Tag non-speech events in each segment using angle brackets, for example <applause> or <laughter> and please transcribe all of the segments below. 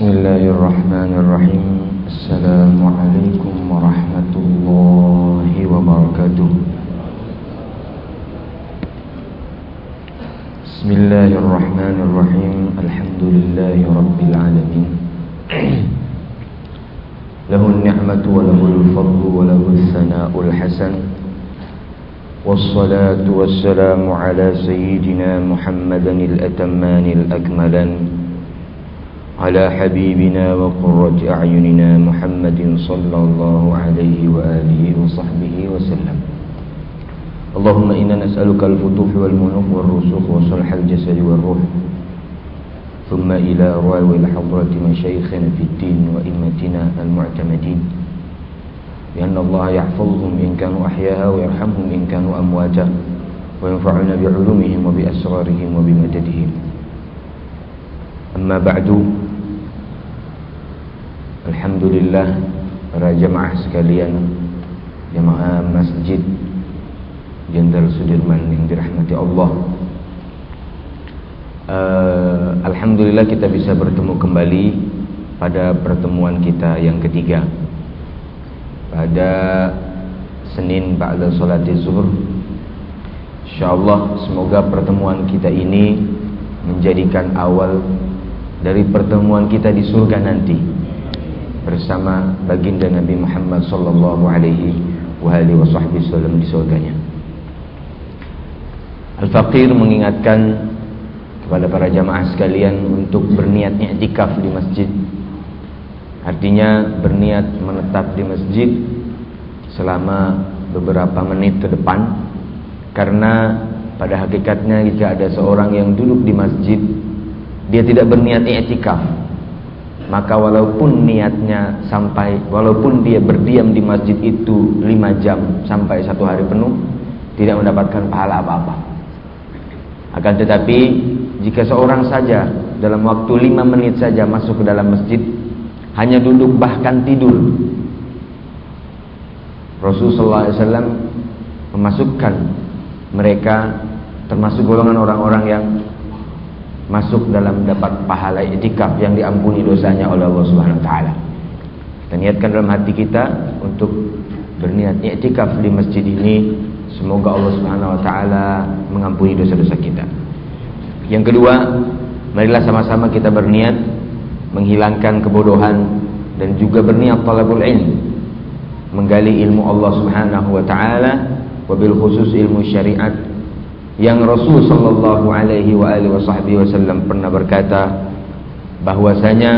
بسم الله الرحمن الرحيم. السلام عليكم ورحمة الله وبركاته. بسم الله الرحمن الرحيم. الحمد لله رب العالمين. له النعمة وله الفضل وله الثناء الحسن. والصلاة والسلام على سيدنا محمدا الأتمان الأكملان. على حبيبنا وقرة أعيننا محمد صلى الله عليه وآله وصحبه وسلم. اللهم إنا نسألك الفتوح والمنوح والرسوخ وصلح الجسد والروح. ثم إلى راوي الحضرة مشايخنا في الدين وإمتنا المعتمدين. لأن الله يحفظهم إن كانوا أحياء ويرحمهم إن كانوا أمواتا وينفعنا بعلومهم وبأسرارهم وبمددهم. أما بعد Alhamdulillah para jemaah sekalian jemaah Masjid Jenderal Sudirman yang dirahmati Allah. Uh, Alhamdulillah kita bisa bertemu kembali pada pertemuan kita yang ketiga. Pada Senin ba'da salati zuhur. InsyaAllah semoga pertemuan kita ini menjadikan awal dari pertemuan kita di surga nanti bersama baginda Nabi Muhammad sallallahu alaihi wasallam di surganya. Al-Faqir mengingatkan kepada para jamaah sekalian untuk berniat i'tikaf di masjid. Artinya berniat menetap di masjid selama beberapa menit ke depan karena pada hakikatnya jika ada seorang yang duduk di masjid dia tidak berniat i'tikaf maka walaupun niatnya sampai walaupun dia berdiam di masjid itu lima jam sampai satu hari penuh tidak mendapatkan pahala apa-apa. Akan tetapi jika seorang saja dalam waktu lima menit saja masuk ke dalam masjid hanya duduk bahkan tidur Rasulullah SAW memasukkan mereka termasuk golongan orang-orang yang masuk dalam dapat pahala itikaf yang diampuni dosanya oleh Allah Subhanahu wa taala. Kita niatkan dalam hati kita untuk berniat itikaf di masjid ini, semoga Allah Subhanahu wa taala mengampuni dosa-dosa kita. Yang kedua, marilah sama-sama kita berniat menghilangkan kebodohan dan juga berniat talabul ilm, menggali ilmu Allah Subhanahu wa taala, wabil khusus ilmu syariat yang Rasul sallallahu alaihi wa alihi wasallam pernah berkata bahwasanya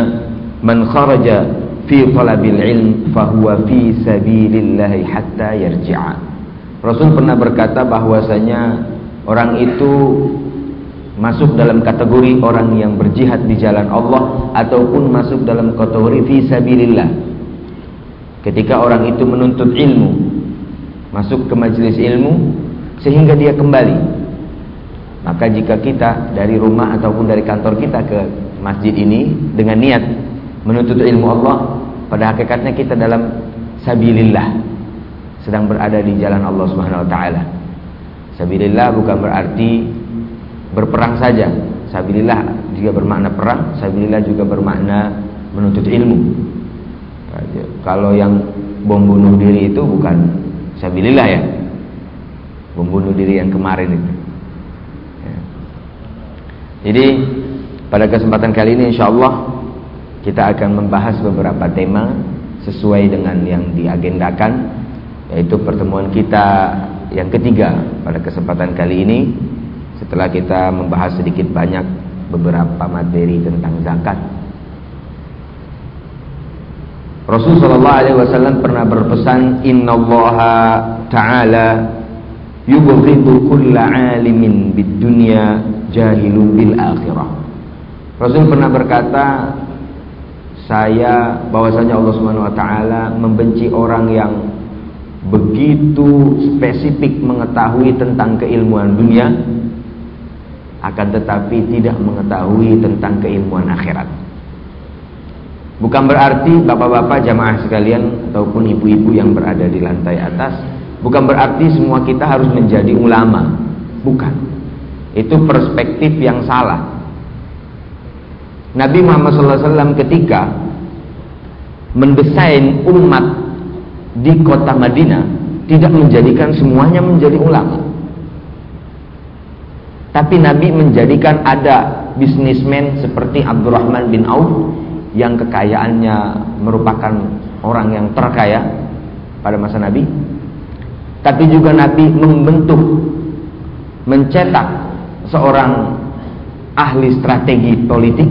man kharaja fi talabil ilm fahuwa fi sabilillah hatta yarji'a. Rasul pernah berkata bahwasanya orang itu masuk dalam kategori orang yang berjihad di jalan Allah ataupun masuk dalam kategori fi sabilillah. Ketika orang itu menuntut ilmu, masuk ke majelis ilmu sehingga dia kembali maka jika kita dari rumah ataupun dari kantor kita ke masjid ini dengan niat menuntut ilmu Allah, pada hakikatnya kita dalam sabilillah sedang berada di jalan Allah Subhanahu wa taala. Sabilillah bukan berarti berperang saja. Sabilillah juga bermakna perang, sabilillah juga bermakna menuntut ilmu. Kalau yang bom bunuh diri itu bukan sabilillah ya. Bom bunuh diri yang kemarin itu. Jadi pada kesempatan kali ini insya Allah kita akan membahas beberapa tema sesuai dengan yang diagendakan yaitu pertemuan kita yang ketiga pada kesempatan kali ini setelah kita membahas sedikit banyak beberapa materi tentang zakat. Rasul sallallahu alaihi wasallam pernah berpesan innallaha ta'ala yubghidu kulla 'alimin bid dunya jahilun bil akhirah. Rasul pernah berkata, saya bahwasanya Allah Subhanahu wa taala membenci orang yang begitu spesifik mengetahui tentang keilmuan dunia akan tetapi tidak mengetahui tentang keilmuan akhirat. Bukan berarti bapak-bapak jamaah sekalian ataupun ibu-ibu yang berada di lantai atas bukan berarti semua kita harus menjadi ulama. Bukan. Itu perspektif yang salah. Nabi Muhammad SAW ketika mendesain umat di kota Madinah tidak menjadikan semuanya menjadi ulama. Tapi Nabi menjadikan ada bisnismen seperti Abdurrahman bin Auf yang kekayaannya merupakan orang yang terkaya pada masa Nabi. Tapi juga Nabi membentuk, mencetak seorang ahli strategi politik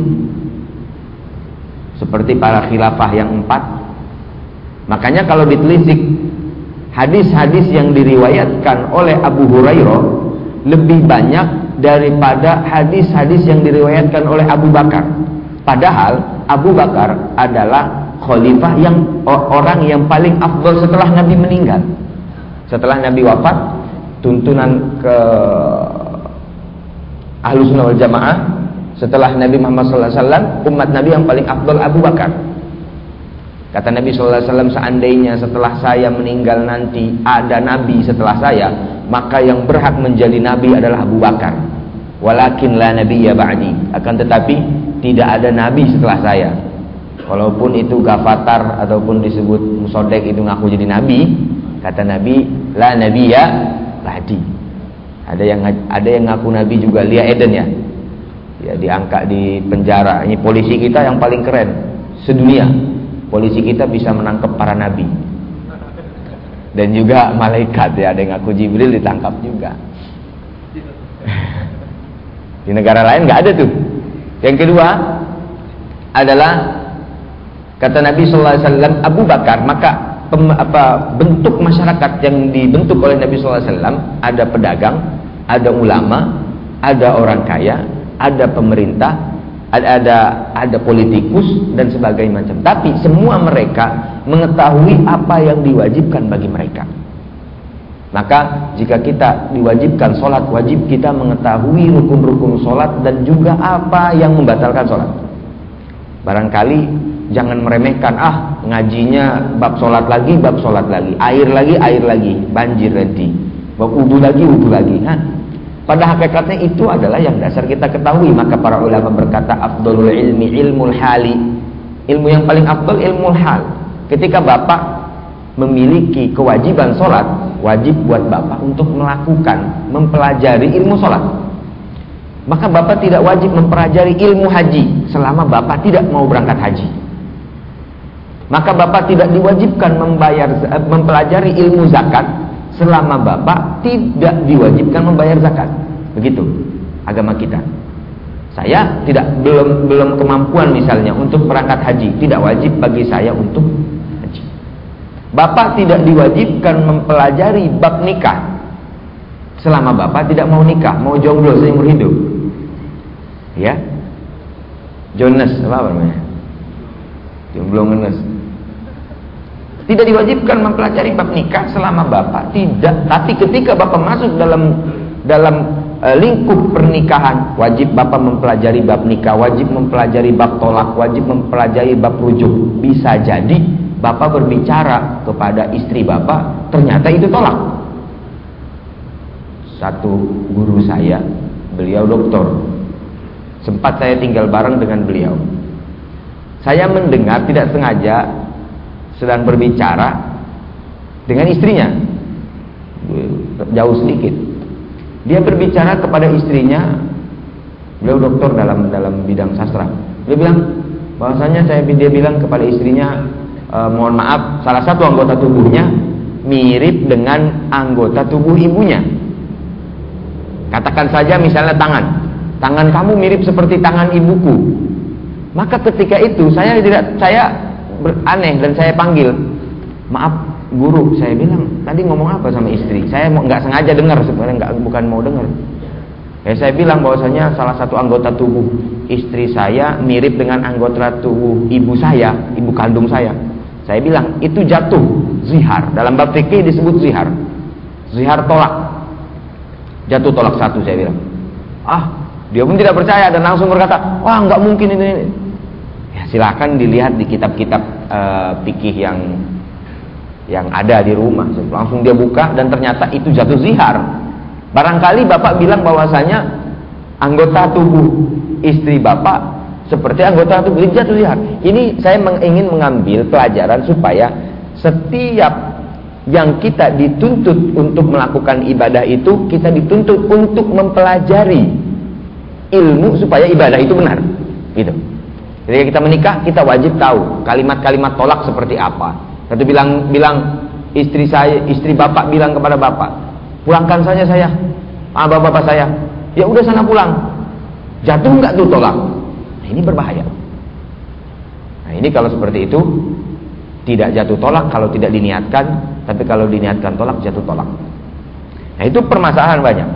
seperti para khilafah yang empat. Makanya kalau ditelisik hadis-hadis yang diriwayatkan oleh Abu Hurairah lebih banyak daripada hadis-hadis yang diriwayatkan oleh Abu Bakar. Padahal Abu Bakar adalah khalifah yang orang yang paling afdol setelah Nabi meninggal. Setelah Nabi wafat, tuntunan ke Ahlus Sunnah wal Jamaah setelah Nabi Muhammad SAW umat Nabi yang paling afdol Abu Bakar. Kata Nabi SAW seandainya setelah saya meninggal nanti ada Nabi setelah saya maka yang berhak menjadi Nabi adalah Abu Bakar. Walakin la Nabi ya ba'di. Akan tetapi tidak ada Nabi setelah saya. Walaupun itu gafatar ataupun disebut musodek itu ngaku jadi Nabi kata Nabi la Nabi ya ba'di. Ada yang ada yang ngaku Nabi juga Lia Eden ya. Ya diangkat di penjara. Ini polisi kita yang paling keren sedunia. Polisi kita bisa menangkap para nabi. Dan juga malaikat ya ada yang ngaku Jibril ditangkap juga. <laughs> Di negara lain nggak ada tuh. Yang kedua adalah kata Nabi SAW Abu Bakar. Maka apa, bentuk masyarakat yang dibentuk oleh Nabi SAW ada pedagang ada ulama ada orang kaya ada pemerintah, ada ada, ada politikus dan sebagainya macam. Tapi semua mereka mengetahui apa yang diwajibkan bagi mereka. Maka jika kita diwajibkan sholat wajib kita mengetahui rukun-rukun sholat dan juga apa yang membatalkan sholat. Barangkali jangan meremehkan ah ngajinya bab sholat lagi bab sholat lagi air lagi air lagi banjir nanti bab udu lagi udu lagi. Hah? Pada hakikatnya itu adalah yang dasar kita ketahui. Maka para ulama berkata afdolul ilmi ilmul hali. Ilmu yang paling afdol ilmu hal. Ketika bapak memiliki kewajiban sholat, wajib buat bapak untuk melakukan, mempelajari ilmu sholat. Maka bapak tidak wajib mempelajari ilmu haji selama bapak tidak mau berangkat haji. Maka bapak tidak diwajibkan membayar eh, mempelajari ilmu zakat selama bapak tidak diwajibkan membayar zakat. Begitu agama kita. Saya tidak belum belum kemampuan misalnya untuk berangkat haji, tidak wajib bagi saya untuk haji. Bapak tidak diwajibkan mempelajari bab nikah selama bapak tidak mau nikah, mau jomblo seumur hidup. Ya. Jonas apa namanya? Jomblo ngenes. Tidak diwajibkan mempelajari bab nikah selama bapak tidak. Tapi ketika bapak masuk dalam dalam uh, lingkup pernikahan, wajib bapak mempelajari bab nikah, wajib mempelajari bab tolak, wajib mempelajari bab rujuk. Bisa jadi bapak berbicara kepada istri bapak, ternyata itu tolak. Satu guru saya, beliau doktor. Sempat saya tinggal bareng dengan beliau. Saya mendengar tidak sengaja sedang berbicara dengan istrinya. Jauh sedikit. Dia berbicara kepada istrinya beliau dokter dalam dalam bidang sastra. Dia bilang bahwasanya saya dia bilang kepada istrinya e, mohon maaf salah satu anggota tubuhnya mirip dengan anggota tubuh ibunya. Katakan saja misalnya tangan. Tangan kamu mirip seperti tangan ibuku. Maka ketika itu saya tidak saya aneh dan saya panggil maaf guru saya bilang tadi ngomong apa sama istri? Saya nggak sengaja dengar sebenarnya nggak bukan mau dengar. Ya saya bilang bahwasanya salah satu anggota tubuh istri saya mirip dengan anggota tubuh ibu saya ibu kandung saya. Saya bilang itu jatuh zihar. Dalam bab fikih disebut zihar. Zihar tolak. Jatuh tolak satu saya bilang. Ah dia pun tidak percaya dan langsung berkata wah nggak mungkin ini, ini Ya, silakan dilihat di kitab-kitab fikih yang yang ada di rumah. Langsung dia buka dan ternyata itu jatuh zihar. Barangkali Bapak bilang bahwasanya anggota tubuh istri Bapak seperti anggota tubuh jatuh lihat. Ini saya ingin mengambil pelajaran supaya setiap yang kita dituntut untuk melakukan ibadah itu kita dituntut untuk mempelajari ilmu supaya ibadah itu benar. Gitu. Ketika kita menikah, kita wajib tahu kalimat-kalimat tolak seperti apa. Satu bilang bilang istri saya, istri bapak bilang kepada bapak, pulangkan saja saya, ah bapak-bapak saya. Ya udah sana pulang. Jatuh nggak tuh tolak? Nah, ini berbahaya. Nah ini kalau seperti itu tidak jatuh tolak kalau tidak diniatkan, tapi kalau diniatkan tolak jatuh tolak. Nah itu permasalahan banyak.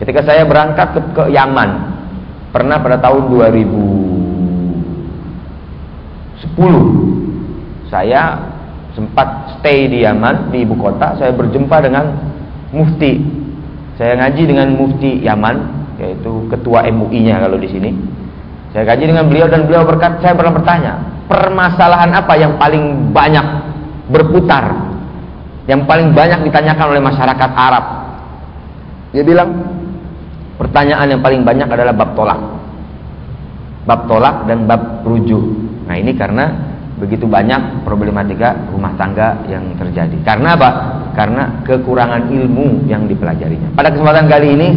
Ketika saya berangkat ke, ke Yaman, pernah pada tahun 2010, saya sempat stay di Yaman di ibu kota. Saya berjumpa dengan Mufti. Saya ngaji dengan Mufti Yaman, yaitu ketua MUI-nya kalau di sini. Saya kaji dengan beliau dan beliau berkat saya pernah bertanya, permasalahan apa yang paling banyak berputar, yang paling banyak ditanyakan oleh masyarakat Arab? Dia bilang, pertanyaan yang paling banyak adalah bab tolak. Bab tolak dan bab rujuk. Nah ini karena begitu banyak problematika rumah tangga yang terjadi. Karena apa? Karena kekurangan ilmu yang dipelajarinya. Pada kesempatan kali ini,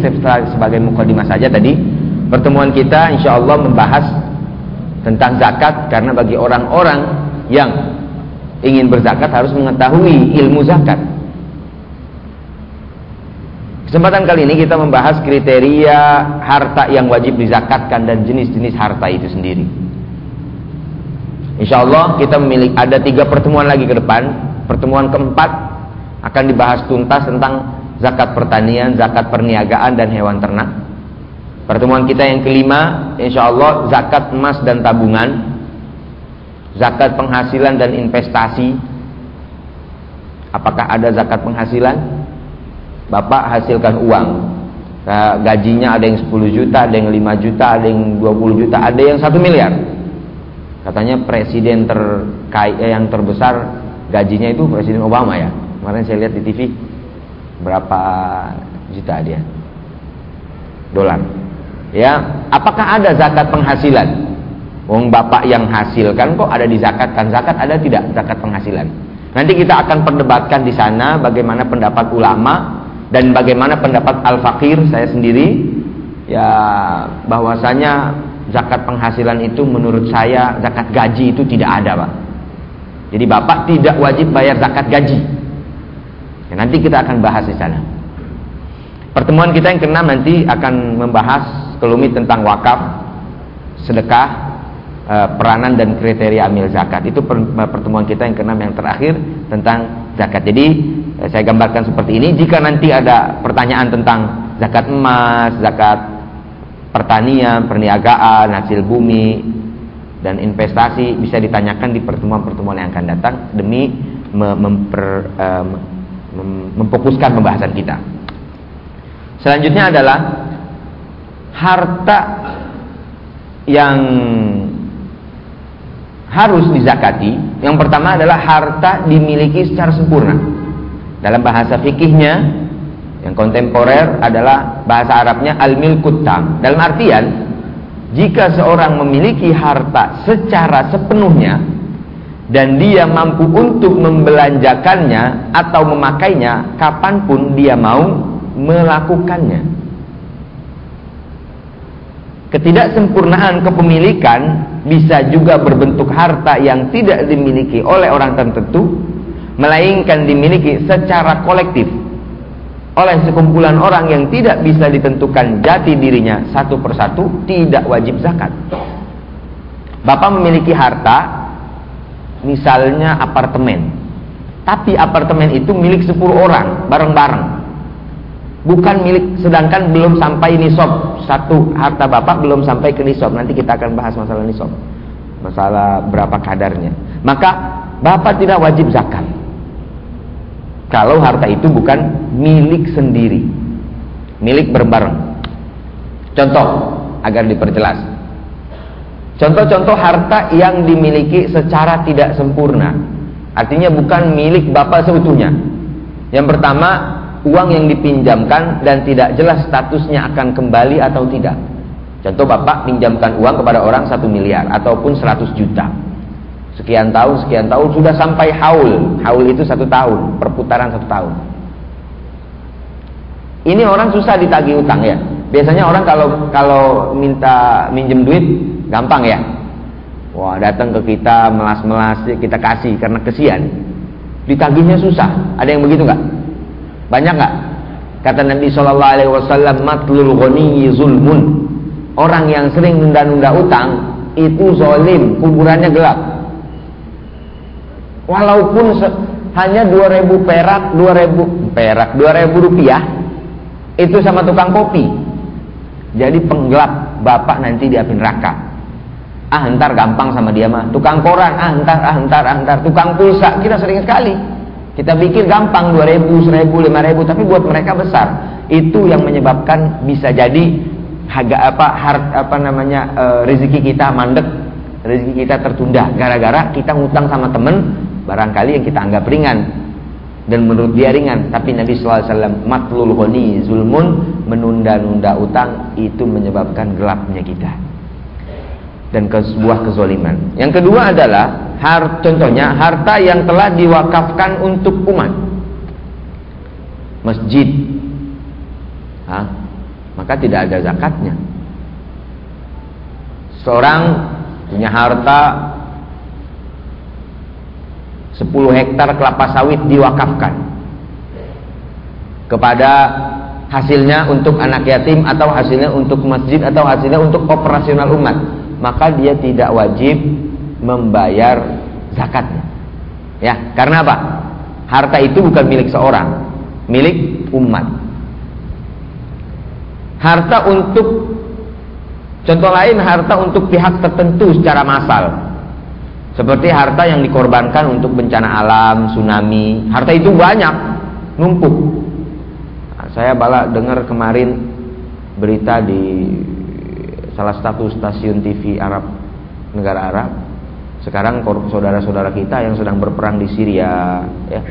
sebagai mukadimah saja tadi, Pertemuan kita insya Allah membahas tentang zakat karena bagi orang-orang yang ingin berzakat harus mengetahui ilmu zakat. Kesempatan kali ini kita membahas kriteria harta yang wajib dizakatkan dan jenis-jenis harta itu sendiri. Insya Allah kita memiliki ada tiga pertemuan lagi ke depan. Pertemuan keempat akan dibahas tuntas tentang zakat pertanian, zakat perniagaan dan hewan ternak. Pertemuan kita yang kelima, insya Allah zakat emas dan tabungan, zakat penghasilan dan investasi. Apakah ada zakat penghasilan? Bapak hasilkan uang, gajinya ada yang 10 juta, ada yang 5 juta, ada yang 20 juta, ada yang 1 miliar. Katanya presiden terkait eh, yang terbesar gajinya itu Presiden Obama ya. Kemarin saya lihat di TV berapa juta dia dolar Ya, apakah ada zakat penghasilan? Wong bapak yang hasilkan kok ada di zakatkan zakat ada tidak zakat penghasilan? Nanti kita akan perdebatkan di sana bagaimana pendapat ulama dan bagaimana pendapat al-fakir saya sendiri ya bahwasanya zakat penghasilan itu menurut saya zakat gaji itu tidak ada pak jadi bapak tidak wajib bayar zakat gaji ya, nanti kita akan bahas di sana pertemuan kita yang keenam nanti akan membahas kelumit tentang wakaf, sedekah, eh, peranan dan kriteria amil zakat. Itu pertemuan kita yang keenam yang terakhir tentang zakat. Jadi eh, saya gambarkan seperti ini. Jika nanti ada pertanyaan tentang zakat emas, zakat pertanian, perniagaan, hasil bumi dan investasi bisa ditanyakan di pertemuan-pertemuan yang akan datang demi memper, uh, memfokuskan pembahasan kita. Selanjutnya adalah harta yang harus dizakati yang pertama adalah harta dimiliki secara sempurna dalam bahasa fikihnya yang kontemporer adalah bahasa Arabnya al-milkut tam. Dalam artian jika seorang memiliki harta secara sepenuhnya dan dia mampu untuk membelanjakannya atau memakainya kapan pun dia mau melakukannya. Ketidaksempurnaan kepemilikan bisa juga berbentuk harta yang tidak dimiliki oleh orang tertentu, melainkan dimiliki secara kolektif oleh sekumpulan orang yang tidak bisa ditentukan jati dirinya satu persatu, tidak wajib zakat. Bapak memiliki harta, misalnya apartemen, tapi apartemen itu milik 10 orang bareng-bareng. Bukan milik sedangkan belum sampai nisab. Satu harta bapak belum sampai ke nisab. Nanti kita akan bahas masalah nisab. Masalah berapa kadarnya. Maka bapak tidak wajib zakat kalau harta itu bukan milik sendiri. Milik berbareng. Contoh agar diperjelas. Contoh-contoh harta yang dimiliki secara tidak sempurna. Artinya bukan milik bapak seutuhnya. Yang pertama uang yang dipinjamkan dan tidak jelas statusnya akan kembali atau tidak. Contoh bapak pinjamkan uang kepada orang satu miliar ataupun 100 juta. Sekian tahun, sekian tahun sudah sampai haul. Haul itu satu tahun, perputaran satu tahun. Ini orang susah ditagih utang ya. Biasanya orang kalau kalau minta minjem duit gampang ya. Wah datang ke kita melas-melas kita kasih karena kesian. Ditagihnya susah. Ada yang begitu nggak? Banyak nggak? Kata Nabi Shallallahu Alaihi Wasallam, matlul ghani zulmun. Orang yang sering nunda-nunda utang itu zolim, kuburannya gelap. Walaupun hanya 2000 perak, 2000 perak, 2000 rupiah itu sama tukang kopi. Jadi penggelap bapak nanti di api neraka. Ah entar gampang sama dia mah. Tukang koran, ah entar, ah entar, ah entar. Tukang pulsa, kita sering sekali. Kita pikir gampang 2000, 1000, 5000, tapi buat mereka besar. Itu yang menyebabkan bisa jadi harga apa hart, apa namanya e, rezeki kita mandek, rezeki kita tertunda gara-gara kita ngutang sama temen barangkali yang kita anggap ringan. Dan menurut dia ringan. Tapi Nabi SAW matlul ghani zulmun menunda-nunda utang itu menyebabkan gelapnya kita. Dan ke sebuah kezoliman. Yang kedua adalah har, contohnya harta yang telah diwakafkan untuk umat. Masjid. Hah? maka tidak ada zakatnya. Seorang punya harta 10 hektar kelapa sawit diwakafkan kepada hasilnya untuk anak yatim atau hasilnya untuk masjid atau hasilnya untuk operasional umat. Maka dia tidak wajib membayar zakatnya. Ya karena apa? Harta itu bukan milik seorang milik umat. Harta untuk contoh lain harta untuk pihak tertentu secara massal seperti harta yang dikorbankan untuk bencana alam, tsunami. Harta itu banyak numpuk. Nah, saya bala dengar kemarin berita di salah satu stasiun TV Arab negara Arab. Sekarang saudara-saudara kita yang sedang berperang di Syria ya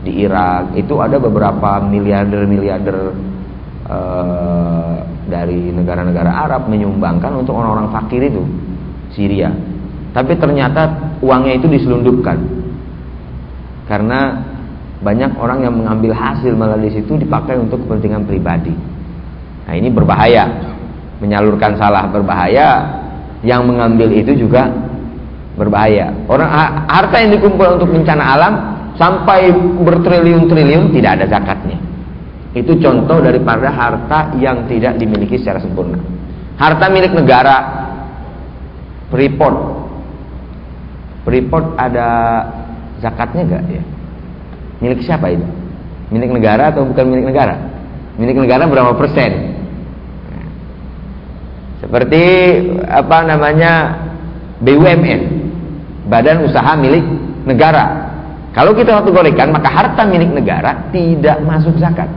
di Irak itu ada beberapa miliarder-miliarder Eh, dari negara-negara Arab menyumbangkan untuk orang-orang fakir itu Syria. Tapi ternyata uangnya itu diselundupkan karena banyak orang yang mengambil hasil melalui situ dipakai untuk kepentingan pribadi. Nah ini berbahaya, menyalurkan salah berbahaya, yang mengambil itu juga berbahaya. Orang harta yang dikumpul untuk bencana alam sampai bertriliun-triliun tidak ada zakatnya. Itu contoh daripada harta yang tidak dimiliki secara sempurna. Harta milik negara, Freeport. Freeport ada zakatnya enggak ya? Milik siapa itu? Milik negara atau bukan milik negara? Milik negara berapa persen? Seperti apa namanya BUMN, Badan Usaha Milik Negara. Kalau kita kategorikan maka harta milik negara tidak masuk zakat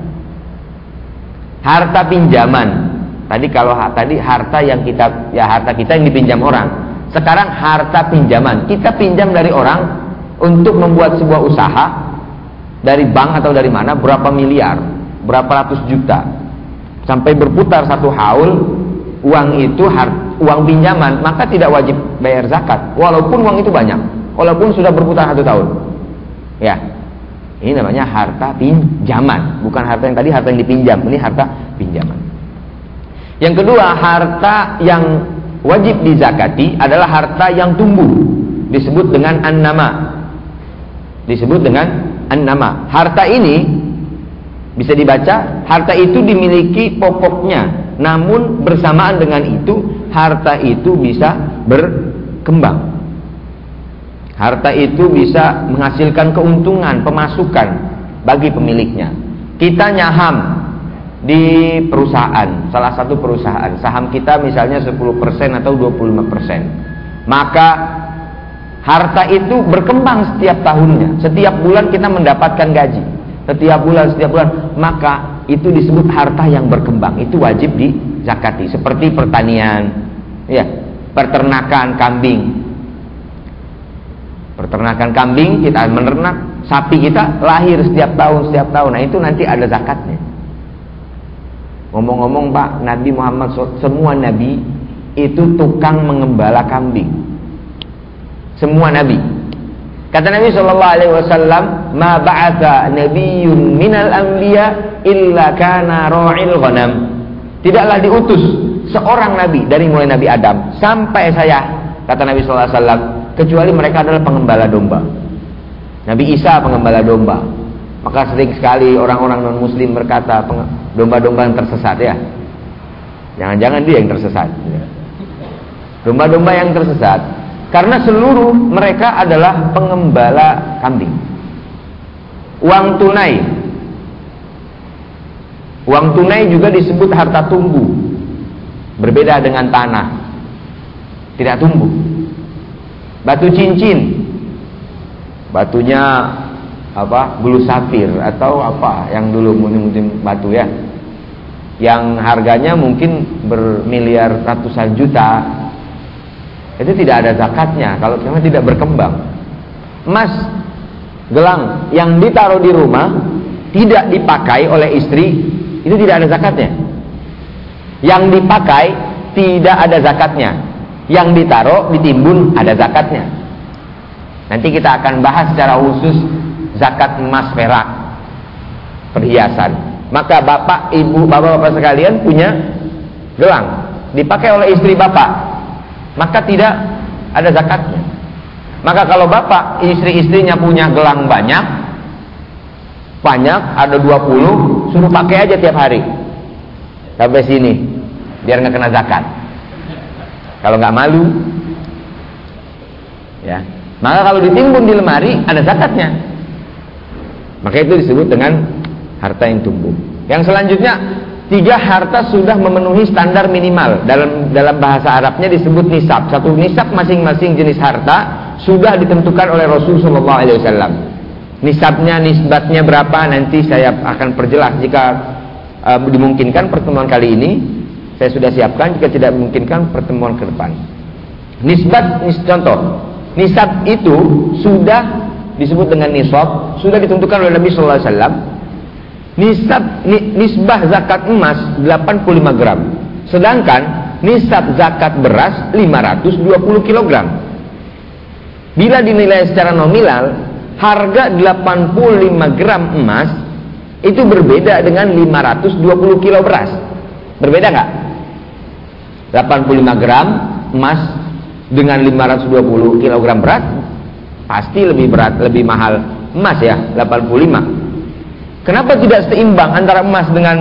harta pinjaman. Tadi kalau tadi harta yang kita ya harta kita yang dipinjam orang. Sekarang harta pinjaman. Kita pinjam dari orang untuk membuat sebuah usaha dari bank atau dari mana berapa miliar, berapa ratus juta. Sampai berputar satu haul uang itu uang pinjaman, maka tidak wajib bayar zakat walaupun uang itu banyak. Walaupun sudah berputar satu tahun. Ya, ini namanya harta pinjaman, bukan harta yang tadi harta yang dipinjam, ini harta pinjaman. Yang kedua, harta yang wajib dizakati adalah harta yang tumbuh, disebut dengan an-nama. Disebut dengan an-nama. Harta ini bisa dibaca, harta itu dimiliki pokoknya, namun bersamaan dengan itu harta itu bisa berkembang. Harta itu bisa menghasilkan keuntungan, pemasukan bagi pemiliknya. Kita nyaham di perusahaan, salah satu perusahaan, saham kita misalnya 10% atau 25%. Maka harta itu berkembang setiap tahunnya. Setiap bulan kita mendapatkan gaji. Setiap bulan, setiap bulan, maka itu disebut harta yang berkembang. Itu wajib dizakati. Seperti pertanian, ya, peternakan kambing, peternakan kambing kita menernak sapi kita lahir setiap tahun setiap tahun nah itu nanti ada zakatnya ngomong-ngomong Pak Nabi Muhammad semua Nabi itu tukang mengembala kambing. Semua nabi. Kata Nabi Shallallahu Alaihi Wasallam, "Ma ba'atha nabiyyun minal anbiya illa kana ra'il ghanam." Tidaklah diutus seorang nabi dari mulai Nabi Adam sampai saya, kata Nabi Shallallahu Alaihi Wasallam, kecuali mereka adalah pengembala domba. Nabi Isa pengembala domba. Maka sering sekali orang-orang non Muslim berkata domba-domba yang tersesat ya. Jangan-jangan dia yang tersesat. Domba-domba yang tersesat karena seluruh mereka adalah pengembala kambing. Uang tunai. Uang tunai juga disebut harta tumbuh. Berbeda dengan tanah. Tidak tumbuh. Batu cincin. Batunya apa? Bulu safir atau apa yang dulu mungkin batu ya. Yang harganya mungkin bermiliar ratusan juta itu tidak ada zakatnya kalau memang tidak berkembang. Emas gelang yang ditaruh di rumah tidak dipakai oleh istri itu tidak ada zakatnya. Yang dipakai tidak ada zakatnya. Yang ditaruh ditimbun ada zakatnya. Nanti kita akan bahas secara khusus zakat emas perak perhiasan. Maka bapak, ibu, bapak-bapak sekalian punya gelang dipakai oleh istri bapak maka tidak ada zakatnya. Maka kalau bapak istri-istrinya punya gelang banyak, banyak ada 20, suruh pakai aja tiap hari. Sampai sini, biar nggak kena zakat. Kalau nggak malu, ya. Maka kalau ditimbun di lemari ada zakatnya. Maka itu disebut dengan harta yang tumbuh. Yang selanjutnya tiga harta sudah memenuhi standar minimal. Dalam dalam bahasa Arabnya disebut nisab. Satu nisab masing-masing jenis harta sudah ditentukan oleh Rasul Shallallahu Alaihi Wasallam. Nisabnya nisbatnya berapa nanti saya akan perjelas. Jika uh, dimungkinkan pertemuan kali ini saya sudah siapkan. Jika tidak memungkinkan pertemuan ke depan. Nisbat nis, contoh. Nisab itu sudah disebut dengan nisab sudah ditentukan oleh Nabi Shallallahu Alaihi Wasallam nisab nisbah zakat emas 85 gram. Sedangkan nisab zakat beras 520 kg. Bila dinilai secara nominal, harga 85 gram emas itu berbeda dengan 520 kilo beras. Berbeda nggak? 85 gram emas dengan 520 kg beras pasti lebih berat, lebih mahal emas ya, 85 Kenapa tidak seimbang antara emas dengan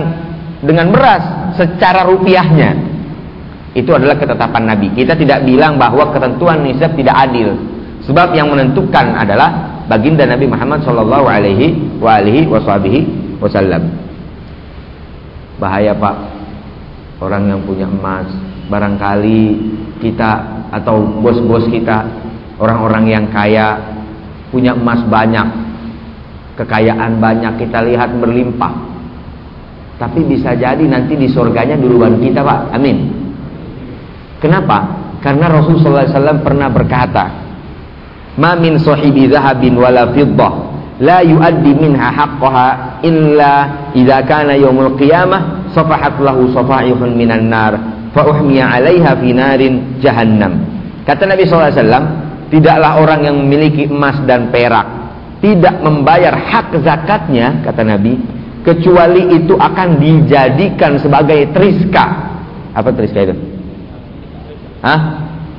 dengan beras secara rupiahnya? Itu adalah ketetapan Nabi. Kita tidak bilang bahwa ketentuan nisab tidak adil. Sebab yang menentukan adalah baginda Nabi Muhammad Shallallahu Alaihi Wasallam. Bahaya pak, orang yang punya emas barangkali kita atau bos-bos kita, orang-orang yang kaya punya emas banyak, kekayaan banyak kita lihat berlimpah. Tapi bisa jadi nanti di surganya duluan kita pak. Amin. Kenapa? Karena Rasulullah SAW pernah berkata ma min sahibi zahabin wala fiddah la yuaddi minha haqqaha illa idza kana yaumul qiyamah safahat lahu safaihun minan nar fa uhmiya 'alaiha fi narin jahannam. Kata Nabi SAW tidaklah orang yang memiliki emas dan perak tidak membayar hak zakatnya kata Nabi kecuali itu akan dijadikan sebagai triska. Apa triska itu? Hah?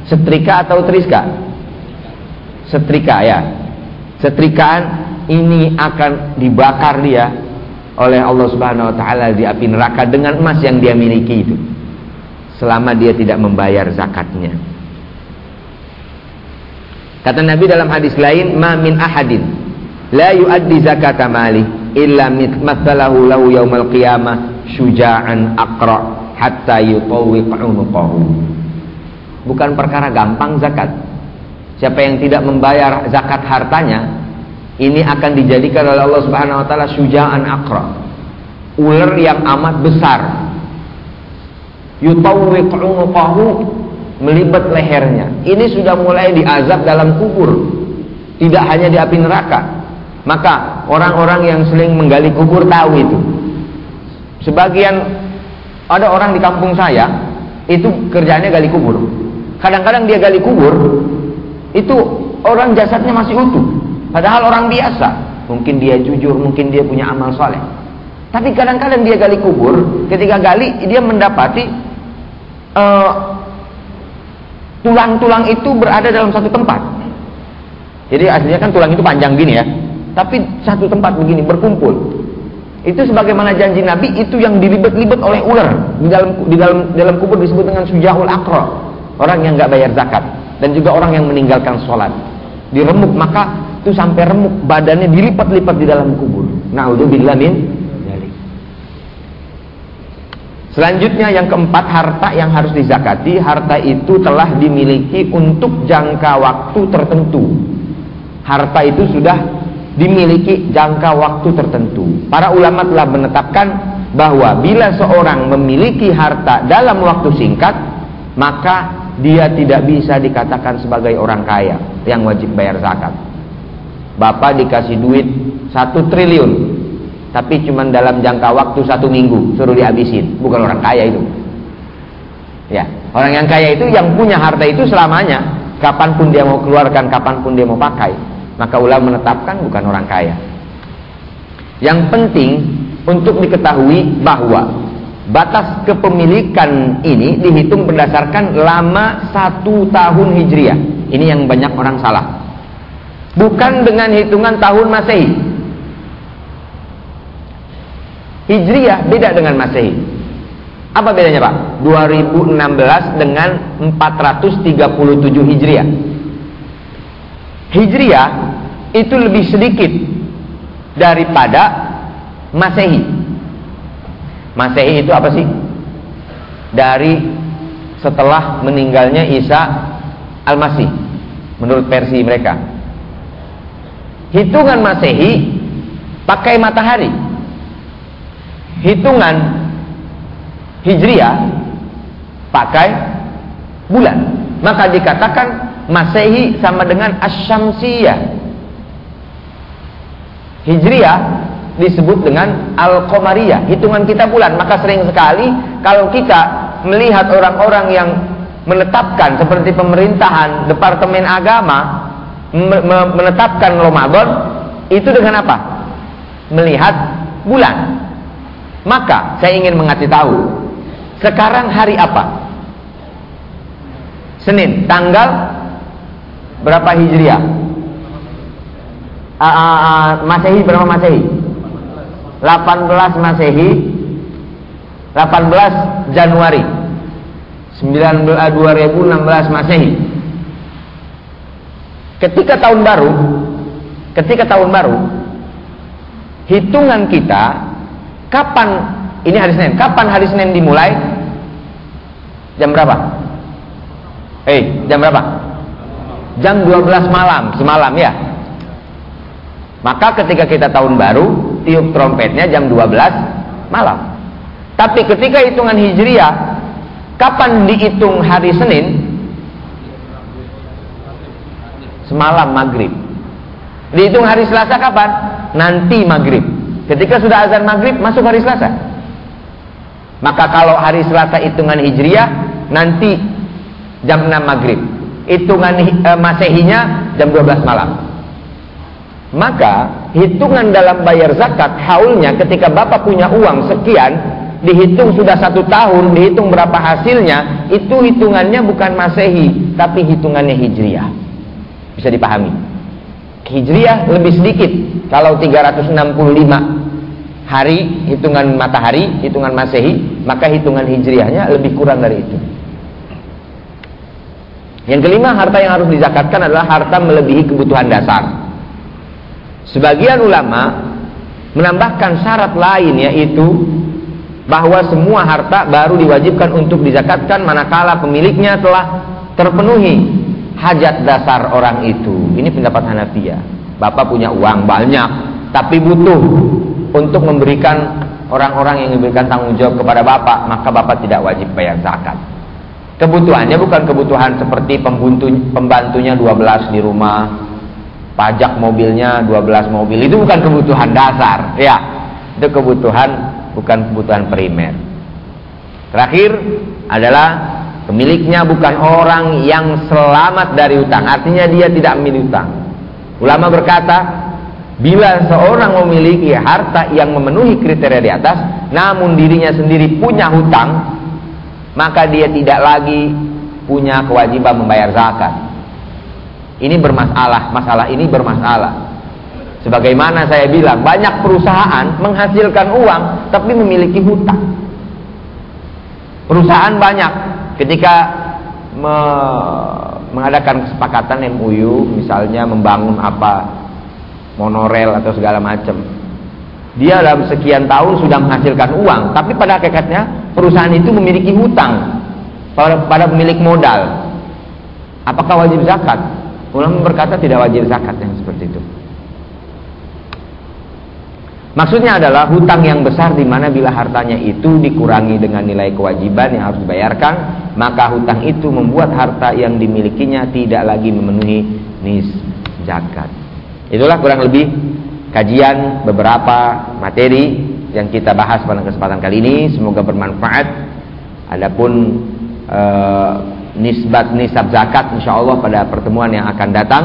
setrika atau triska? Setrika ya. Setrikaan ini akan dibakar dia oleh Allah Subhanahu wa taala di api neraka dengan emas yang dia miliki itu. Selama dia tidak membayar zakatnya kata Nabi dalam hadis lain ma min ahadin la yuaddi zakata mali illa mathalahu lahu yaumal qiyamah syuja'an aqra hatta yutawwiq unuqahu. Bukan perkara gampang zakat. Siapa yang tidak membayar zakat hartanya ini akan dijadikan oleh Allah Subhanahu wa taala syuja'an aqra ular yang amat besar. Yutawwiq unuqahu melibat lehernya ini sudah mulai diazab dalam kubur tidak hanya di api neraka maka orang-orang yang sering menggali kubur tahu itu. Sebagian ada orang di kampung saya itu kerjanya gali kubur. Kadang-kadang dia gali kubur, itu orang jasadnya masih utuh. Padahal orang biasa. Mungkin dia jujur, mungkin dia punya amal soleh. Tapi kadang-kadang dia gali kubur, ketika gali dia mendapati eh, tulang-tulang itu berada dalam satu tempat. Jadi aslinya kan tulang itu panjang gini ya, tapi satu tempat begini berkumpul. Itu sebagaimana janji Nabi itu yang dilibet-libet oleh ular di dalam di dalam dalam kubur disebut dengan sujahul akro orang yang nggak bayar zakat dan juga orang yang meninggalkan sholat diremuk maka itu sampai remuk badannya dilipat-lipat di dalam kubur. Naudzubillah min Selanjutnya yang keempat harta yang harus dizakati. Harta itu telah dimiliki untuk jangka waktu tertentu. Harta itu sudah dimiliki jangka waktu tertentu. Para ulama telah menetapkan bahwa bila seorang memiliki harta dalam waktu singkat Maka dia tidak bisa dikatakan sebagai orang kaya yang wajib bayar zakat. Bapak dikasih duit satu triliun tapi cuma dalam jangka waktu satu minggu suruh dihabisin. Bukan orang kaya itu. Ya orang yang kaya itu yang punya harta itu selamanya kapan pun dia mau keluarkan kapan pun dia mau pakai maka ulama menetapkan bukan orang kaya. Yang penting untuk diketahui bahwa batas kepemilikan ini dihitung berdasarkan lama satu tahun hijriah. Ini yang banyak orang salah. Bukan dengan hitungan tahun masehi Hijriah beda dengan Masehi. Apa bedanya Pak? 2016 dengan 437 Hijriah. Hijriah itu lebih sedikit daripada Masehi. Masehi itu apa sih? Dari setelah meninggalnya Isa Al-Masih menurut versi mereka. Hitungan Masehi pakai matahari hitungan Hijriah pakai bulan. Maka dikatakan Masehi sama dengan Asyamsiyah. Hijriah disebut dengan Al-Qamariyah, hitungan kita bulan. Maka sering sekali kalau kita melihat orang-orang yang menetapkan seperti pemerintahan, departemen agama menetapkan Ramadan itu dengan apa? Melihat bulan. Maka saya ingin mengasih tahu Sekarang hari apa? Senin Tanggal Berapa Hijriah? Uh, uh, uh, Masehi berapa Masehi? 18 Masehi 18 Januari 19, 2016 Masehi Ketika tahun baru Ketika tahun baru Hitungan kita Kapan ini hari Senin? Kapan hari Senin dimulai? Jam berapa? Eh, jam berapa? Jam 12 malam, semalam ya. Maka ketika kita tahun baru, tiup trompetnya jam 12 malam. Tapi ketika hitungan Hijriah, kapan dihitung hari Senin? Semalam maghrib. Dihitung hari Selasa kapan? Nanti maghrib. Ketika sudah azan maghrib masuk hari Selasa. Maka kalau hari Selasa hitungan Hijriah nanti jam 6 maghrib. Hitungan e, Masehinya jam 12 malam. Maka hitungan dalam bayar zakat haulnya ketika Bapak punya uang sekian dihitung sudah satu tahun, dihitung berapa hasilnya, itu hitungannya bukan Masehi, tapi hitungannya Hijriah. Bisa dipahami. Hijriah lebih sedikit kalau 365 hari hitungan matahari, hitungan Masehi, maka hitungan Hijriahnya lebih kurang dari itu. Yang kelima, harta yang harus dizakatkan adalah harta melebihi kebutuhan dasar. Sebagian ulama menambahkan syarat lain yaitu bahwa semua harta baru diwajibkan untuk dizakatkan manakala pemiliknya telah terpenuhi hajat dasar orang itu. Ini pendapat Hanafiyah. Bapak punya uang banyak, tapi butuh untuk memberikan orang-orang yang memberikan tanggung jawab kepada Bapak, maka Bapak tidak wajib bayar zakat. Kebutuhannya bukan kebutuhan seperti pembantu, pembantunya 12 di rumah, pajak mobilnya 12 mobil. Itu bukan kebutuhan dasar, ya. Itu kebutuhan bukan kebutuhan primer. Terakhir adalah Pemiliknya bukan orang yang selamat dari utang, artinya dia tidak memiliki utang. Ulama berkata, bila seorang memiliki harta yang memenuhi kriteria di atas, namun dirinya sendiri punya hutang, maka dia tidak lagi punya kewajiban membayar zakat. Ini bermasalah, masalah ini bermasalah. Sebagaimana saya bilang, banyak perusahaan menghasilkan uang tapi memiliki hutang. Perusahaan banyak ketika me mengadakan kesepakatan MUU misalnya membangun apa monorel atau segala macam dia dalam sekian tahun sudah menghasilkan uang tapi pada hakikatnya perusahaan itu memiliki hutang pada, pemilik modal. Apakah wajib zakat? Ulama berkata tidak wajib zakat yang seperti itu. Maksudnya adalah hutang yang besar di mana bila hartanya itu dikurangi dengan nilai kewajiban yang harus dibayarkan, maka hutang itu membuat harta yang dimilikinya tidak lagi memenuhi nis zakat. Itulah kurang lebih kajian beberapa materi yang kita bahas pada kesempatan kali ini. Semoga bermanfaat. Adapun uh, nisbat nisab zakat insya Allah pada pertemuan yang akan datang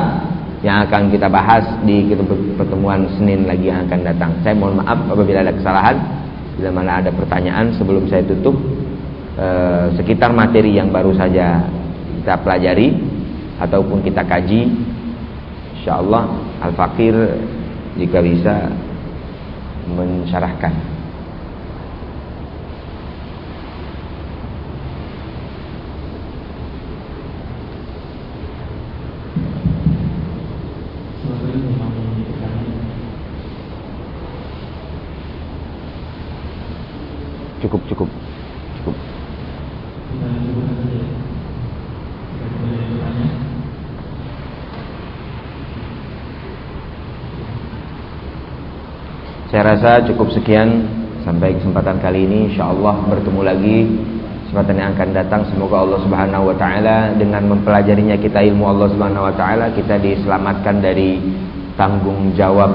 yang akan kita bahas di pertemuan Senin lagi yang akan datang. Saya mohon maaf apabila ada kesalahan. Bila mana ada pertanyaan sebelum saya tutup eh, sekitar materi yang baru saja kita pelajari ataupun kita kaji, insya Allah Al Fakir jika bisa mensyarahkan. cukup cukup cukup rasa cukup sekian. Sampai kesempatan kali ini insyaallah bertemu lagi. Kesempatan yang akan datang semoga Allah Subhanahu wa taala dengan mempelajarinya kita ilmu Allah Subhanahu wa taala kita diselamatkan dari tanggung jawab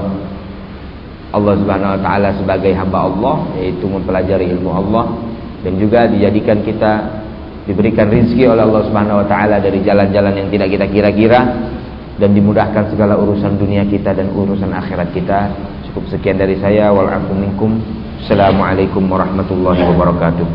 Allah Subhanahu wa taala sebagai hamba Allah yaitu mempelajari ilmu Allah. Dan juga dijadikan kita diberikan rizki oleh Allah Subhanahu wa taala dari jalan-jalan yang tidak kita kira-kira. Dan dimudahkan segala urusan dunia kita dan urusan akhirat kita. Cukup sekian dari saya wal minkum. Assalamualaikum warahmatullahi wabarakatuh.